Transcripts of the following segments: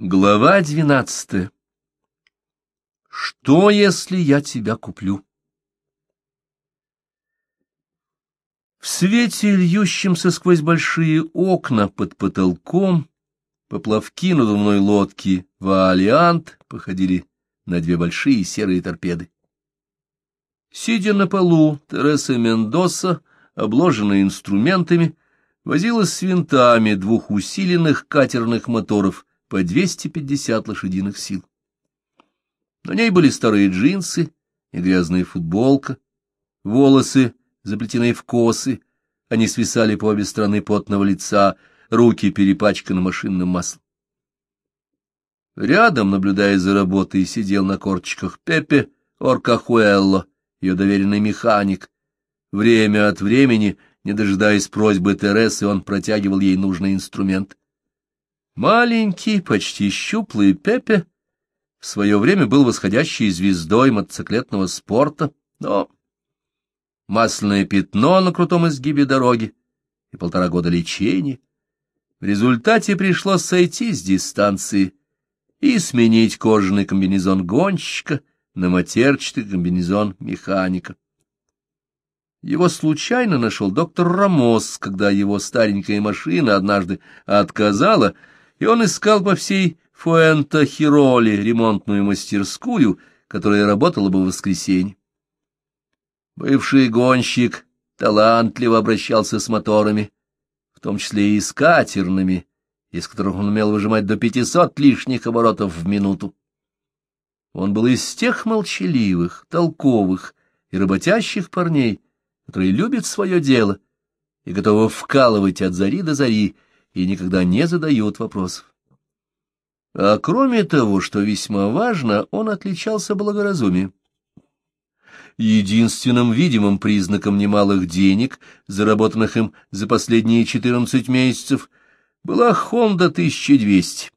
Глава двенадцатая. Что, если я тебя куплю? В свете, льющемся сквозь большие окна под потолком, поплавки надувной лодки «Ваалиант» походили на две большие серые торпеды. Сидя на полу, Тереса Мендоса, обложенная инструментами, возилась с винтами двух усиленных катерных моторов — по 250 лошадиных сил. На ней были старые джинсы и грязная футболка, волосы, заплетенные в косы, они свисали по обе стороны потного лица, руки перепачканы машинным маслом. Рядом, наблюдая за работой, сидел на корточках Пепе Оркахуэлло, ее доверенный механик. Время от времени, не дожидаясь просьбы Тересы, он протягивал ей нужный инструмент. Маленький, почти щуплый Пепе в свое время был восходящей звездой мотоциклетного спорта, но масляное пятно на крутом изгибе дороги и полтора года лечения. В результате пришлось сойти с дистанции и сменить кожаный комбинезон гонщика на матерчатый комбинезон механика. Его случайно нашел доктор Рамос, когда его старенькая машина однажды отказала, и он искал по всей Фуэнто-Хироли ремонтную мастерскую, которая работала бы в воскресенье. Бывший гонщик талантливо обращался с моторами, в том числе и с катерными, из которых он умел выжимать до пятисот лишних оборотов в минуту. Он был из тех молчаливых, толковых и работящих парней, которые любят свое дело и готовы вкалывать от зари до зари, и никогда не задают вопросов. А кроме того, что весьма важно, он отличался благоразумием. Единственным видимым признаком немалых денег, заработанных им за последние 14 месяцев, была Honda 1200,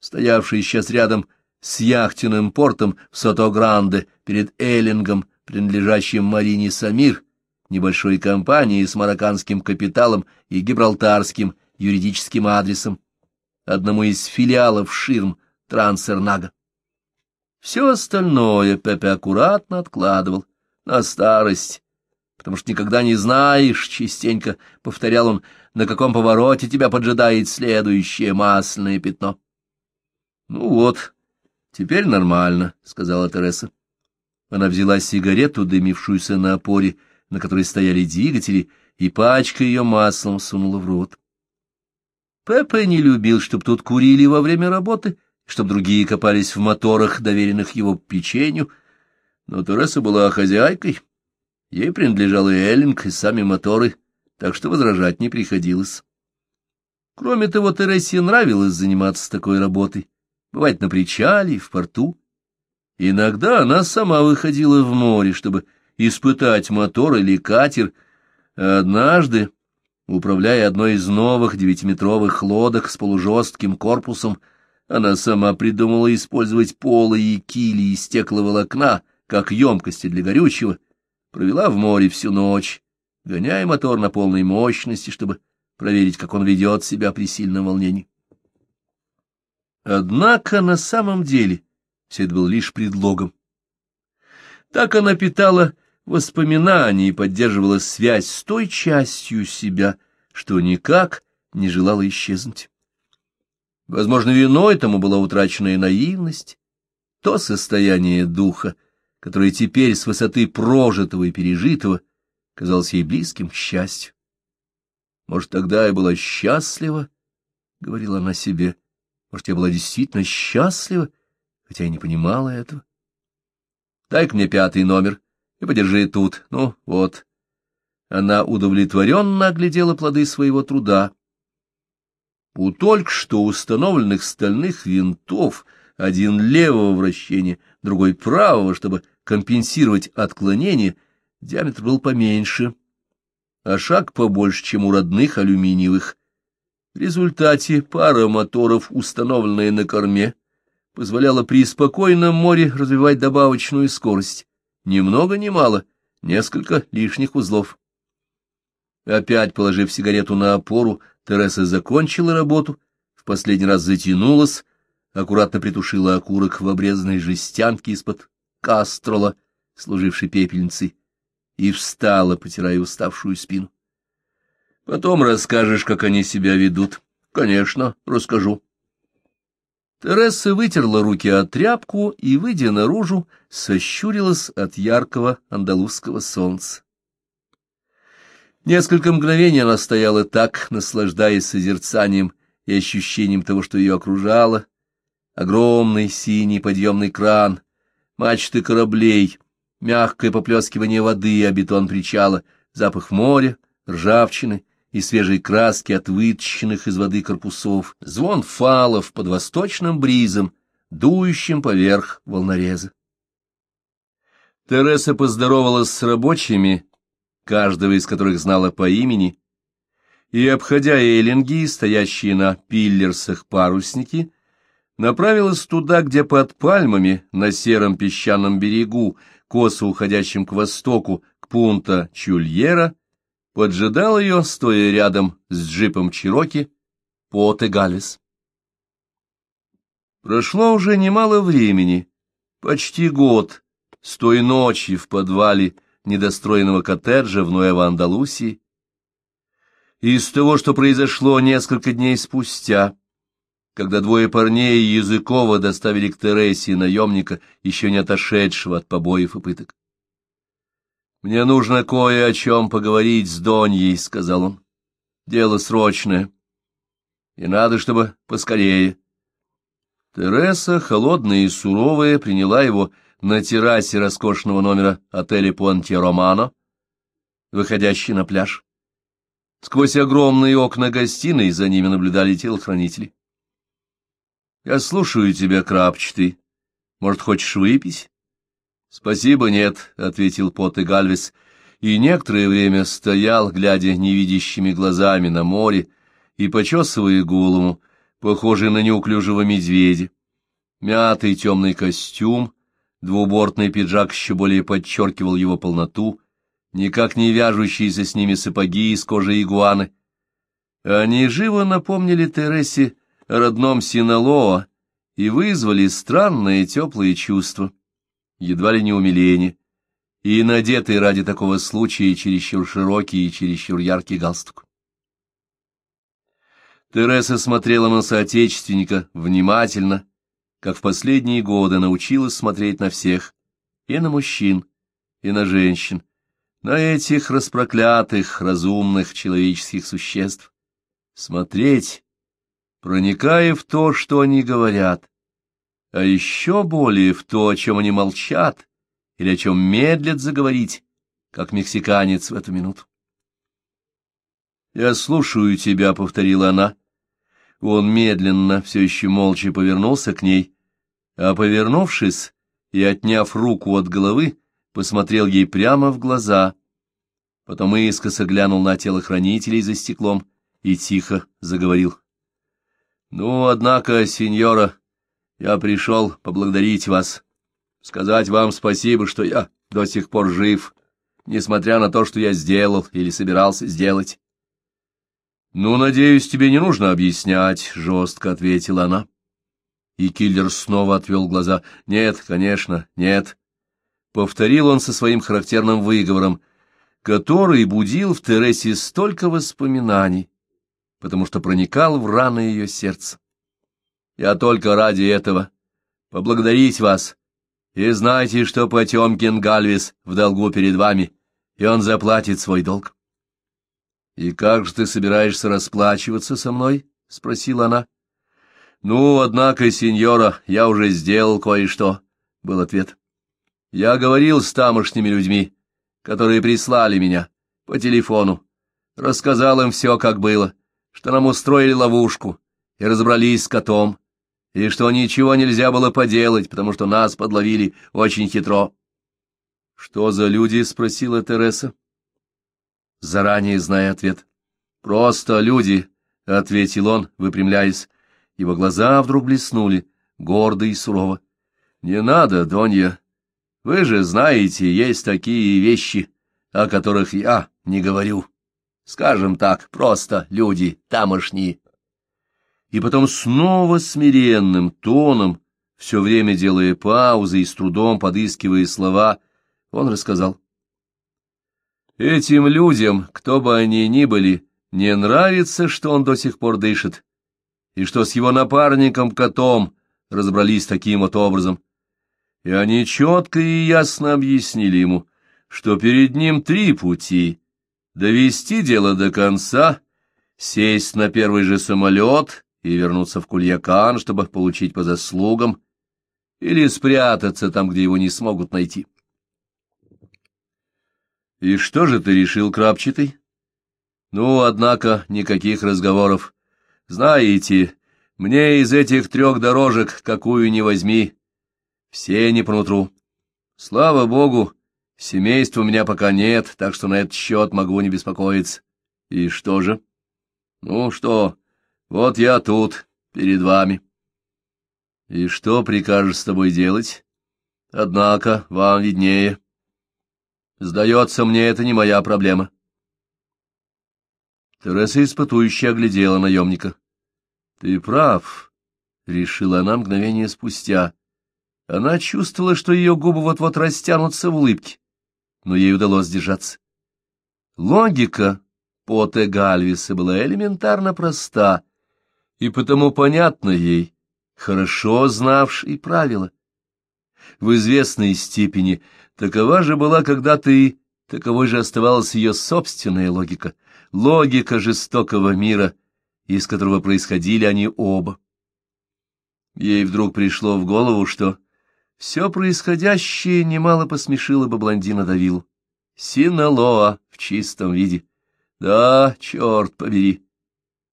стоявшая сейчас рядом с яхтенным портом в Сото-Гранде перед Эллингом, принадлежащим Марине Самир, небольшой компании с марокканским капиталом и гибралтарским юридическим адресом, одному из филиалов ширм Трансернага. Все остальное Пепе аккуратно откладывал на старость, потому что никогда не знаешь, частенько повторял он, на каком повороте тебя поджидает следующее масляное пятно. — Ну вот, теперь нормально, — сказала Тереса. Она взяла сигарету, дымившуюся на опоре, на которой стояли двигатели, и пачка ее маслом сунула в рот. Пеппа не любил, чтоб тут курили во время работы, чтоб другие копались в моторах, доверенных его печенью, но Тереса была хозяйкой, ей принадлежал и Эллинг, и сами моторы, так что возражать не приходилось. Кроме того, Тересе нравилось заниматься такой работой, бывать на причале, в порту. Иногда она сама выходила в море, чтобы испытать мотор или катер, а однажды Управляя одной из новых девятиметровых лодок с полужестким корпусом, она сама придумала использовать полы и кили из стекловолокна как емкости для горючего, провела в море всю ночь, гоняя мотор на полной мощности, чтобы проверить, как он ведет себя при сильном волнении. Однако на самом деле все это было лишь предлогом. Так она питала воспоминаний и поддерживала связь с той частью себя, что никак не желала исчезнуть. Возможно, виной тому была утраченная наивность, то состояние духа, которое теперь с высоты прожитого и пережитого казалось ей близким к счастью. Может, тогда я была счастлива, — говорила она себе, — может, я была действительно счастлива, хотя и не понимала этого. Дай-ка мне пятый номер, — и подержи тут. Ну, вот. Она удовлетворенно оглядела плоды своего труда. У только что установленных стальных винтов один левого вращения, другой правого, чтобы компенсировать отклонение, диаметр был поменьше, а шаг побольше, чем у родных алюминиевых. В результате пара моторов, установленная на корме, позволяла при спокойном море развивать добавочную скорость ни много ни мало, несколько лишних узлов. Опять положив сигарету на опору, Тереса закончила работу, в последний раз затянулась, аккуратно притушила окурок в обрезанной жестянке из-под кастрола, служившей пепельницей, и встала, потирая уставшую спину. Потом расскажешь, как они себя ведут. Конечно, расскажу. Тереса вытерла руки от тряпку и, выйдя наружу, сощурилась от яркого андалузского солнца. Несколько мгновений она стояла так, наслаждаясь созерцанием и ощущением того, что ее окружало. Огромный синий подъемный кран, мачты кораблей, мягкое поплескивание воды о бетон причала, запах моря, ржавчины и свежей краски от вытащенных из воды корпусов, звон фалов под восточным бризом, дующим поверх волнореза. Тереса поздоровалась с рабочими, каждого из которых знала по имени, и, обходя эллинги, стоящие на пиллерсах парусники, направилась туда, где под пальмами на сером песчаном берегу, косо уходящем к востоку, к пункта Чульера, поджидал ее, стоя рядом с джипом Чироки, Пот и Галвис. Прошло уже немало времени, почти год, с той ночи в подвале, недостроенного коттеджа в Нуэво-Андалусии. Из того, что произошло несколько дней спустя, когда двое парней Языкова доставили к Тересе наемника, еще не отошедшего от побоев и пыток. «Мне нужно кое о чем поговорить с Доньей», — сказал он. «Дело срочное, и надо, чтобы поскорее». Тереса, холодная и суровая, приняла его на террасе роскошного номера отеля Понти Романо, выходящий на пляж. Сквозь огромные окна гостиной за ними наблюдали телохранители. — Я слушаю тебя, крапчатый. Может, хочешь выпить? — Спасибо, нет, — ответил Пот и Гальвес, и некоторое время стоял, глядя невидящими глазами на море и почесывая голову, похожий на неуклюжего медведя. Мятый темный костюм, Двубортный пиджак еще более подчеркивал его полноту, никак не вяжущиеся с ними сапоги из кожи игуаны. Они живо напомнили Тересе о родном Синалоа и вызвали странное теплые чувства, едва ли не умиление, и надетый ради такого случая чересчур широкий и чересчур яркий галстук. Тереса смотрела на соотечественника внимательно, как в последние годы научилась смотреть на всех, и на мужчин, и на женщин, на этих распроклятых, разумных человеческих существ. Смотреть, проникая в то, что они говорят, а еще более в то, о чем они молчат, или о чем медлят заговорить, как мексиканец в эту минуту. «Я слушаю тебя», — повторила она, — он медленно, все еще молча повернулся к ней, а, повернувшись и отняв руку от головы, посмотрел ей прямо в глаза. Потом искоса глянул на телохранителей за стеклом и тихо заговорил. — Ну, однако, сеньора, я пришел поблагодарить вас, сказать вам спасибо, что я до сих пор жив, несмотря на то, что я сделал или собирался сделать. «Ну, надеюсь, тебе не нужно объяснять», — жестко ответила она. И киллер снова отвел глаза. «Нет, конечно, нет». Повторил он со своим характерным выговором, который будил в Тересе столько воспоминаний, потому что проникал в раны ее сердца. «Я только ради этого поблагодарить вас, и знайте, что Потемкин Гальвис в долгу перед вами, и он заплатит свой долг». «И как же ты собираешься расплачиваться со мной?» — спросила она. «Ну, однако, сеньора, я уже сделал кое-что», — был ответ. «Я говорил с тамошними людьми, которые прислали меня по телефону, рассказал им все, как было, что нам устроили ловушку и разобрались с котом, и что ничего нельзя было поделать, потому что нас подловили очень хитро». «Что за люди?» — спросила Тереса заранее зная ответ. «Просто люди», — ответил он, выпрямляясь. Его глаза вдруг блеснули, гордо и сурово. «Не надо, Донья. Вы же знаете, есть такие вещи, о которых я не говорю. Скажем так, просто люди тамошние». И потом снова смиренным тоном, все время делая паузы и с трудом подыскивая слова, он рассказал. Этим людям, кто бы они ни были, не нравится, что он до сих пор дышит, и что с его напарником-котом разобрались таким вот образом. И они четко и ясно объяснили ему, что перед ним три пути — довести дело до конца, сесть на первый же самолет и вернуться в Кульякан, чтобы получить по заслугам, или спрятаться там, где его не смогут найти. — И что же ты решил, Крапчатый? — Ну, однако, никаких разговоров. Знаете, мне из этих трех дорожек какую ни возьми, все не по Слава богу, семейства у меня пока нет, так что на этот счет могу не беспокоиться. И что же? Ну что, вот я тут, перед вами. И что прикажешь с тобой делать? Однако, вам виднее. Сдается мне, это не моя проблема. Тереса испытующе оглядела наемника. — Ты прав, — решила она мгновение спустя. Она чувствовала, что ее губы вот-вот растянутся в улыбке, но ей удалось сдержаться. Логика Поте Гальвиса была элементарно проста, и потому понятна ей, хорошо знавшей правила. В известной степени такова же была когда-то и таковой же оставалась ее собственная логика, логика жестокого мира — из которого происходили они оба. Ей вдруг пришло в голову, что все происходящее немало посмешило бы блондина Давилу. Синалоа в чистом виде. Да, черт побери.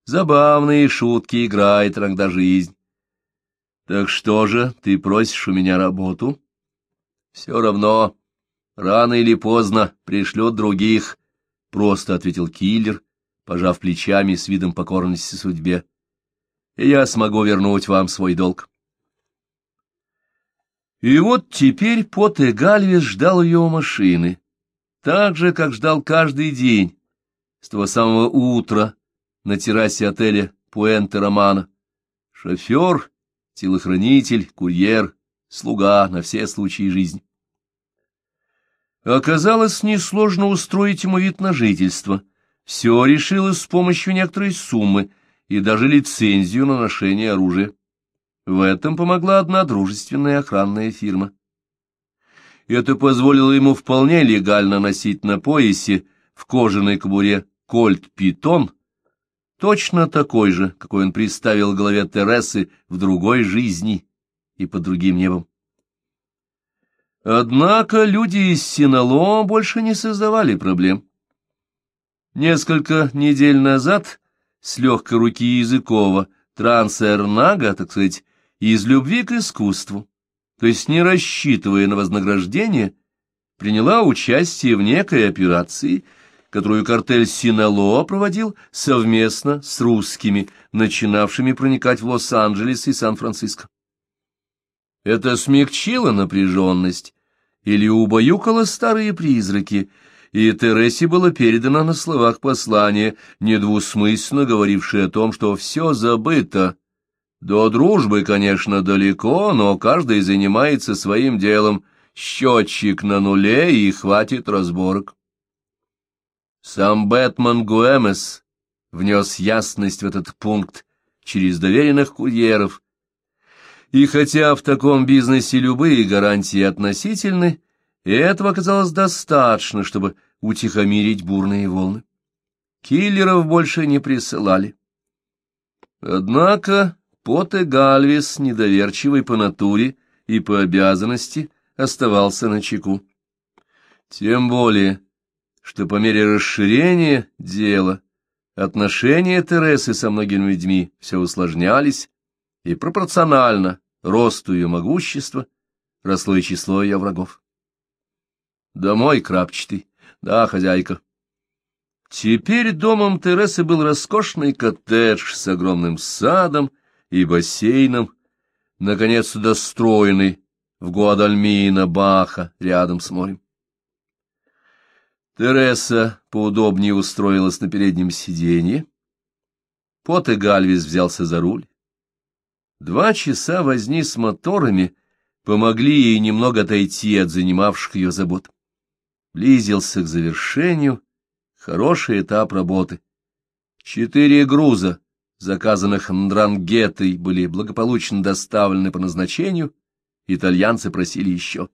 Забавные шутки играет иногда жизнь. Так что же, ты просишь у меня работу? Все равно, рано или поздно пришлют других, — просто ответил киллер, пожав плечами с видом покорности судьбе, и я смогу вернуть вам свой долг. И вот теперь Поте Гальвес ждал ее у машины, так же, как ждал каждый день, с того самого утра на террасе отеля Пуэнте Романа. Шофер, телохранитель, курьер, слуга на все случаи жизни. Оказалось, несложно устроить ему вид на жительство — все решилось с помощью некоторой суммы и даже лицензию на ношение оружия. В этом помогла одна дружественная охранная фирма. Это позволило ему вполне легально носить на поясе в кожаной кобуре кольт Питон, точно такой же, какой он представил голове Тересы в другой жизни и под другим небом. Однако люди из Синало больше не создавали проблем. Несколько недель назад с легкой руки Языкова Трансернага, так сказать, из любви к искусству, то есть не рассчитывая на вознаграждение, приняла участие в некой операции, которую картель Синало проводил совместно с русскими, начинавшими проникать в Лос-Анджелес и Сан-Франциско. Это смягчило напряженность или убаюкало старые призраки — и Тересе было передано на словах послание, недвусмысленно говорившее о том, что все забыто. До дружбы, конечно, далеко, но каждый занимается своим делом, счетчик на нуле и хватит разборок. Сам Бэтмен Гуэмес внес ясность в этот пункт через доверенных курьеров, и хотя в таком бизнесе любые гарантии относительны, этого оказалось достаточно, чтобы утихомирить бурные волны. Киллеров больше не присылали. Однако Поте Гальвис, недоверчивый по натуре и по обязанности, оставался на чеку. Тем более, что по мере расширения дела отношения Тересы со многими людьми все усложнялись, и пропорционально росту ее могущества росло и число ее врагов. Домой, крапчатый, да, хозяйка. Теперь домом Тересы был роскошный коттедж с огромным садом и бассейном, наконец-то достроенный в Гуадальмино Баха рядом с морем. Тереса поудобнее устроилась на переднем сиденье. Пот и Гальвис взялся за руль. Два часа возни с моторами помогли ей немного отойти от занимавших ее забот. Близился к завершению хороший этап работы. Четыре груза, заказанных Ндрангетой, были благополучно доставлены по назначению, итальянцы просили еще.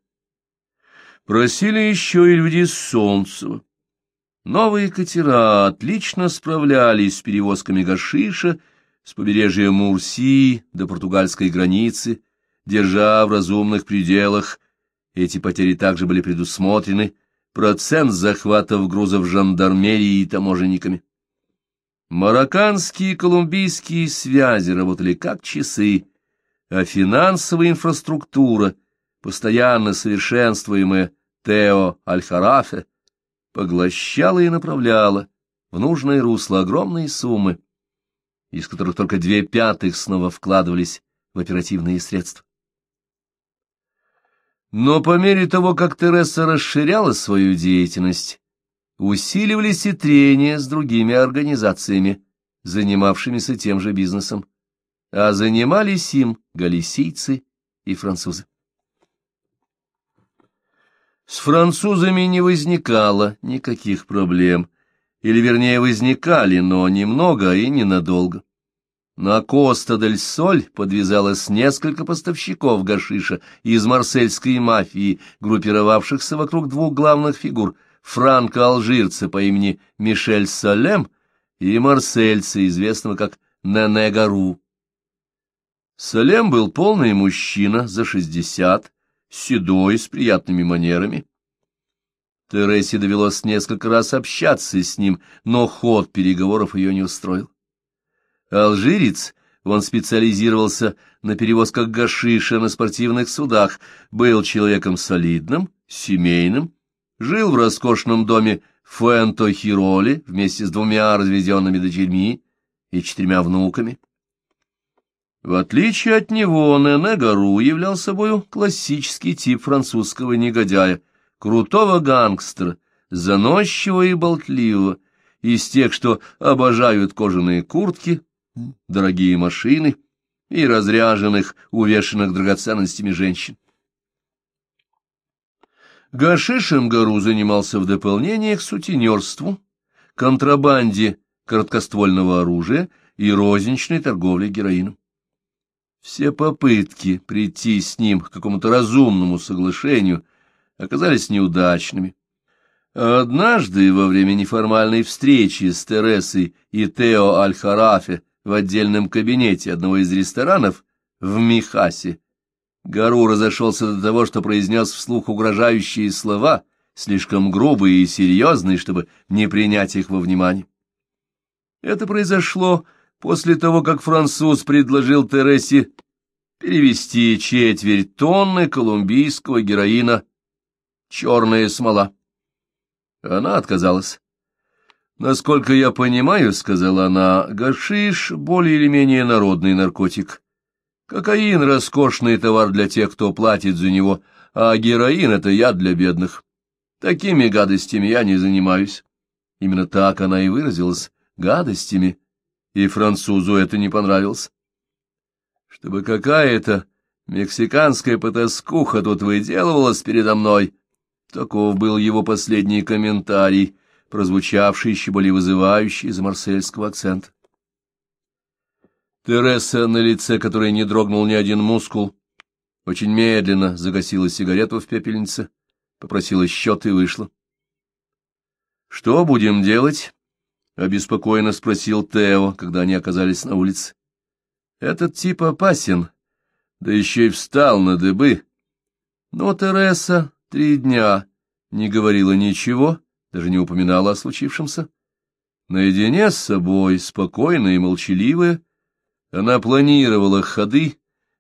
Просили еще и люди Солнцева. Новые катера отлично справлялись с перевозками гашиша с побережья Мурсии до португальской границы, держа в разумных пределах. Эти потери также были предусмотрены процент захватов грузов жандармерией и таможенниками. Марокканские и колумбийские связи работали как часы, а финансовая инфраструктура, постоянно совершенствуемая Тео Аль-Харафе, поглощала и направляла в нужное русло огромные суммы, из которых только две пятых снова вкладывались в оперативные средства. Но по мере того, как Тереса расширяла свою деятельность, усиливались и трения с другими организациями, занимавшимися тем же бизнесом, а занимались им галисийцы и французы. С французами не возникало никаких проблем, или, вернее, возникали, но немного и ненадолго. На Коста-дель-Соль подвязалось несколько поставщиков гашиша из марсельской мафии, группировавшихся вокруг двух главных фигур — франко-алжирца по имени Мишель Салем и марсельца, известного как Нене Гару. Салем был полный мужчина за шестьдесят, седой, с приятными манерами. Тересе довелось несколько раз общаться с ним, но ход переговоров ее не устроил. Алжирец, он специализировался на перевозках гашиша на спортивных судах, был человеком солидным, семейным, жил в роскошном доме Фуэнто-Хироли вместе с двумя разведенными дочерьми и четырьмя внуками. В отличие от него, Нене Гару являл собою классический тип французского негодяя, крутого гангстера, заносчивого и болтливого, из тех, что обожают кожаные куртки, дорогие машины и разряженных, увешанных драгоценностями женщин. Гашишем Гару занимался в дополнение к сутенерству, контрабанде короткоствольного оружия и розничной торговле героином. Все попытки прийти с ним к какому-то разумному соглашению оказались неудачными. Однажды, во время неформальной встречи с Тересой и Тео Аль-Харафе в отдельном кабинете одного из ресторанов в Михасе, Гару разошелся до того, что произнес вслух угрожающие слова, слишком грубые и серьезные, чтобы не принять их во внимание. Это произошло после того, как француз предложил Тересе перевести четверть тонны колумбийского героина «Черная смола». Она отказалась. «Насколько я понимаю, — сказала она, — гашиш — более или менее народный наркотик. Кокаин — роскошный товар для тех, кто платит за него, а героин — это яд для бедных. Такими гадостями я не занимаюсь». Именно так она и выразилась — гадостями и французу это не понравилось. Чтобы какая-то мексиканская потаскуха тут выделывалась передо мной, таков был его последний комментарий, прозвучавший еще более вызывающий из марсельского акцента. Тереса, на лице которой не дрогнул ни один мускул, очень медленно загасила сигарету в пепельнице, попросила счет и вышла. — Что будем делать? — обеспокоенно спросил Тео, когда они оказались на улице. «Этот тип опасен, да еще и встал на дыбы. Но Тереса три дня не говорила ничего, даже не упоминала о случившемся. Наедине с собой, спокойная и молчаливая, она планировала ходы,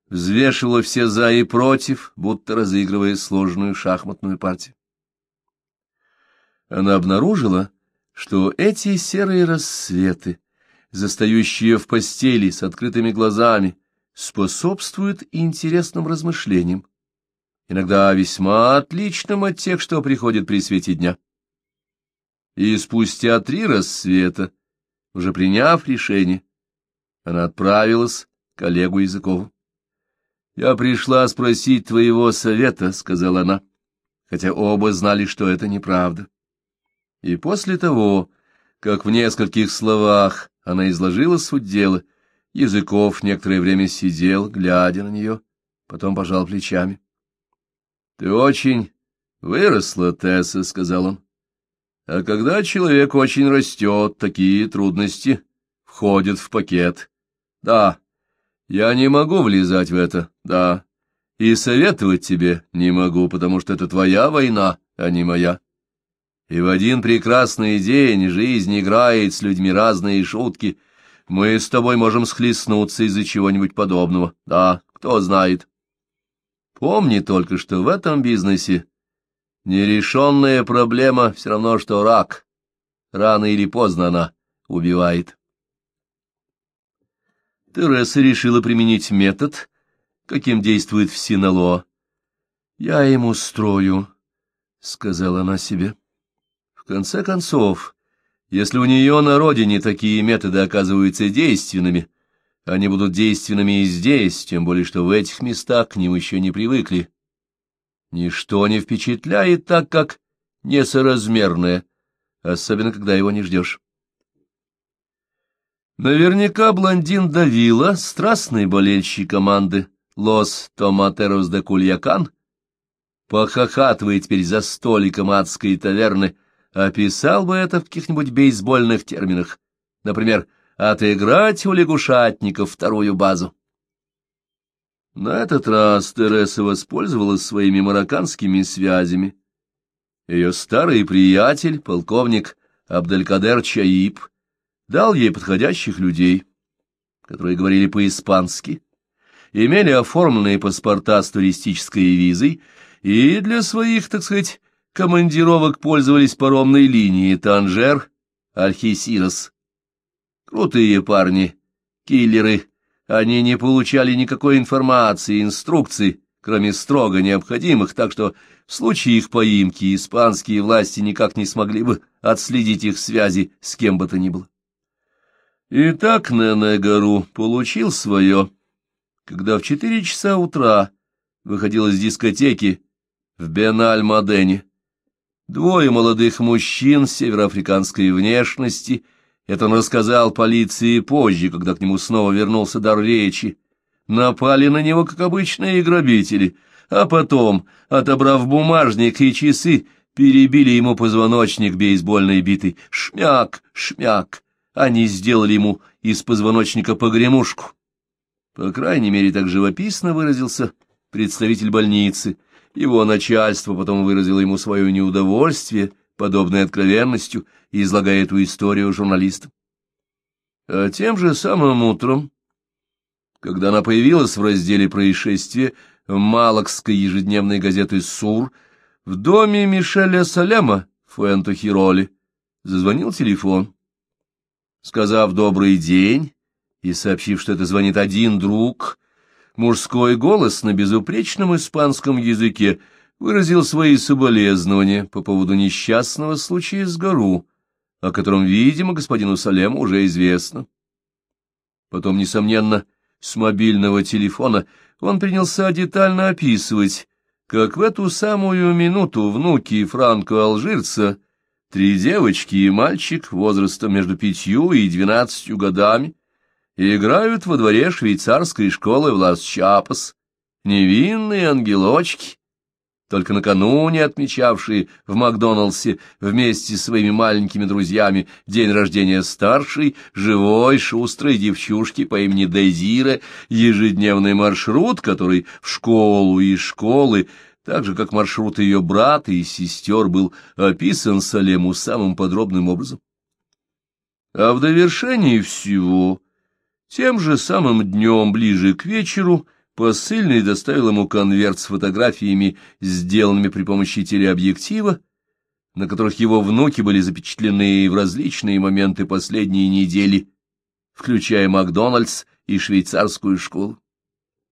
взвешивала все «за» и «против», будто разыгрывая сложную шахматную партию. Она обнаружила, что эти серые рассветы, застающие в постели с открытыми глазами, способствуют интересным размышлениям, иногда весьма отличным от тех, что приходят при свете дня. И спустя три рассвета, уже приняв решение, Она отправилась к Олегу Языкову. — Я пришла спросить твоего совета, — сказала она, хотя оба знали, что это неправда. И после того, как в нескольких словах она изложила суть дела, Языков некоторое время сидел, глядя на нее, потом пожал плечами. — Ты очень выросла, Тесса, — сказал он. — А когда человек очень растет, такие трудности входят в пакет. Да, я не могу влезать в это, да. И советовать тебе не могу, потому что это твоя война, а не моя. И в один прекрасный день жизнь играет с людьми разные шутки. Мы с тобой можем схлестнуться из-за чего-нибудь подобного. Да, кто знает. Помни только, что в этом бизнесе нерешенная проблема все равно, что рак. Рано или поздно она убивает. Тереса решила применить метод, каким действует в Синалоа. «Я ему строю», — сказала она себе. В конце концов, если у нее на родине такие методы оказываются действенными, они будут действенными и здесь, тем более что в этих местах к ним еще не привыкли. Ничто не впечатляет так, как несоразмерное, особенно когда его не ждешь. Наверняка блондин Давила, страстный болельщик команды «Лос Томатерос де Кульякан», похохатывает теперь за столиком адской таверны описал бы это в каких-нибудь бейсбольных терминах. Например, отыграть у лягушатников вторую базу. На этот раз Тереса воспользовалась своими марокканскими связями. Ее старый приятель, полковник Абделькадер Чаиб, дал ей подходящих людей, которые говорили по-испански, имели оформленные паспорта с туристической визой и для своих, так сказать, командировок пользовались паромной линией Танжер, Альхисирос. Крутые парни, киллеры, они не получали никакой информации, инструкций, кроме строго необходимых, так что в случае их поимки испанские власти никак не смогли бы отследить их связи с кем бы то ни было. Итак, Нене-Гару получил свое, когда в четыре часа утра выходил из дискотеки в Беналь-Мадене. Двое молодых мужчин североафриканской внешности, это он рассказал полиции позже, когда к нему снова вернулся дар речи, напали на него, как обычные грабители, а потом, отобрав бумажник и часы, перебили ему позвоночник бейсбольной битой. Шмяк, шмяк! Они сделали ему из позвоночника погремушку. По крайней мере, так живописно выразился представитель больницы — его начальство потом выразило ему свое неудовольствие подобной откровенностью, излагая эту историю журналистам. А тем же самым утром, когда она появилась в разделе происшествия Малокской ежедневной газеты «Сур», в доме Мишеля Салема в Фуэнто-Хироли зазвонил телефон. Сказав «добрый день» и сообщив, что это звонит один друг, мужской голос на безупречном испанском языке выразил свои соболезнования по поводу несчастного случая с гору, о котором, видимо, господину Салему уже известно. Потом, несомненно, с мобильного телефона он принялся детально описывать, как в эту самую минуту внуки Франко-Алжирца, три девочки и мальчик возрастом между пятью и двенадцатью годами, и играют во дворе швейцарской школы в Лас-Чапас, невинные ангелочки, только накануне отмечавшие в Макдоналдсе вместе с своими маленькими друзьями день рождения старшей, живой, шустрой девчушки по имени Дезира, ежедневный маршрут, который в школу и школы, так же, как маршрут ее брата и сестер, был описан Салему самым подробным образом. А в довершении всего тем же самым днем, ближе к вечеру, посыльный доставил ему конверт с фотографиями, сделанными при помощи телеобъектива, на которых его внуки были запечатлены в различные моменты последней недели, включая Макдональдс и швейцарскую школу.